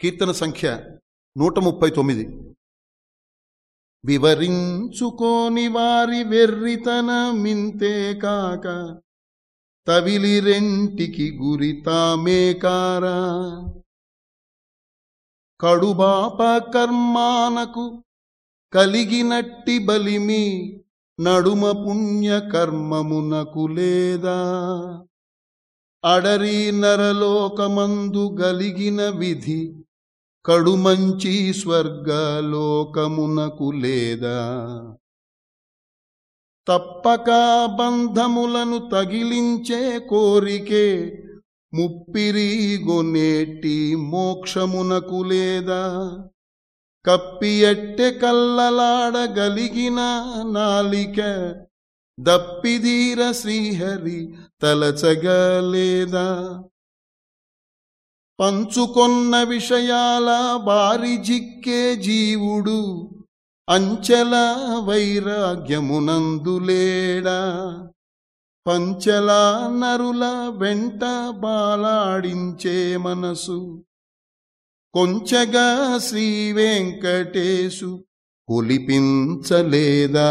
కీర్తన సంఖ్య నూట ముప్పై తొమ్మిది వివరించుకోని వారి వెర్రితన మింతే కాక తవిలి రెంటికి గురి తామే కారా. కడుబాప కర్మానకు కలిగినట్టి బలిమి నడుమ పుణ్య కర్మమునకు లేదా. అడరి నరలోకమందు గలిగిన విధి కడుమంచి స్వర్గలోకమునకు లేదా? తప్పక బంధములను తగిలించే కోరికే ముప్పిరీగొనేటి మోక్షమునకు లేదా? కప్పియట్టె కల్లలాడగలిగిన నాలిక దప్పిదీర శ్రీహరి తలచగలేదా? పంచుకొన్న విషయాల బారి జిక్కే జీవుడు అంచెల వైరాగ్యమునందులేడా పంచల నరుల వెంట బాలాడించే మనసు కొంచెగా శ్రీ వెంకటేశు కొలిపించలేదా?